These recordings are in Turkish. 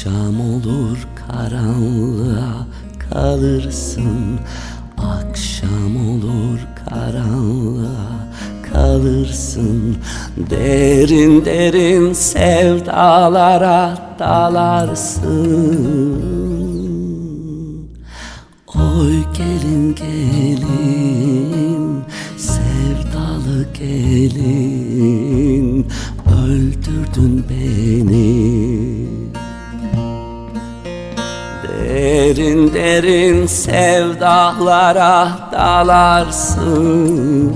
Akşam olur karanlığa kalırsın. Akşam olur karanlığa kalırsın. Derin derin sevdalara dalarsın. Oy gelin gelin sevdalı gelin. Öldürdün beni. Derin derin sevdalara dalarsın.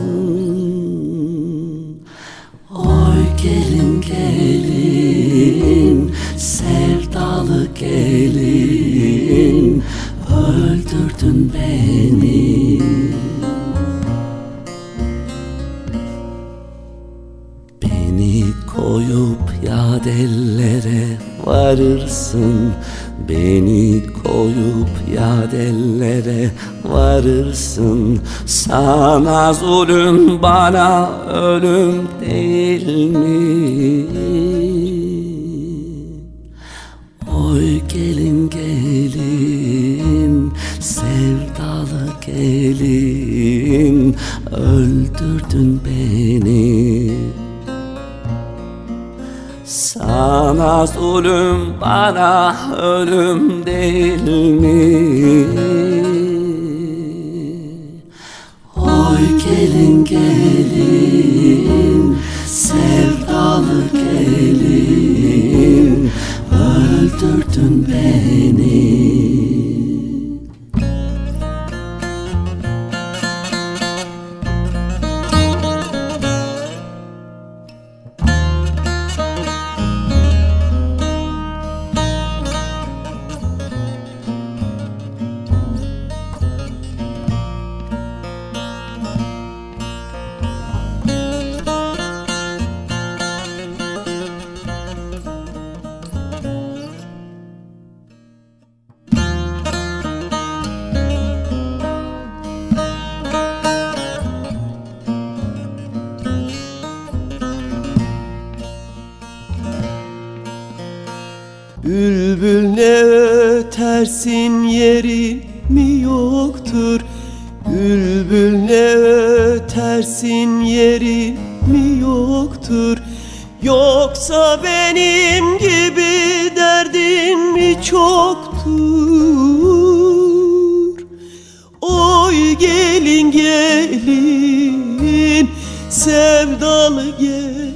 Oy gelin gelin sevdalı gelin öldürdün beni. Beni koyup yad ellere varırsın. Beni koyup yad ellere varırsın. Sana zulüm bana ölüm değil mi? Oy gelin gelin sevdalı gelin. Öldürdün beni Sana zulüm bana ölüm değil mi? Oy gelin gelin sevdalı gelin öldürdün beni Bülbül ne ötersin yerin mi yoktur? Bülbül ne ötersin yerin mi yoktur? Yoksa benim gibi derdin mi çoktur? Oy gelin gelin sevdalı gelin.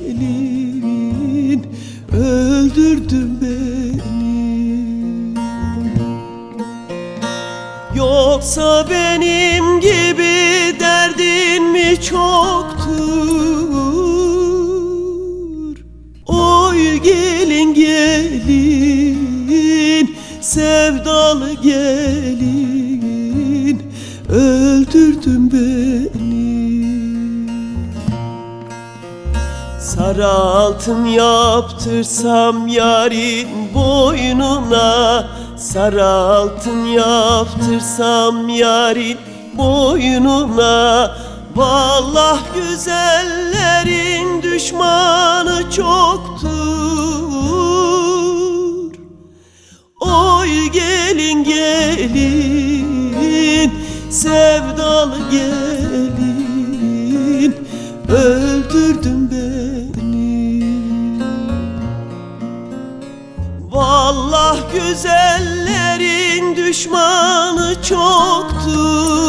Öldürdün beni Yoksa benim gibi derdin mi çoktur? Oy gelin gelin sevdalı gelin. Öldürdün beni Sarı altın yaptırsam yarın boynuna. Sarı altın yaptırsam yarın boynuna. Vallah güzellerin düşmanı çoktur. Oy gelin gelin sevdalı gelin öldürdün beni. Vallah güzellerin düşmanı çoktur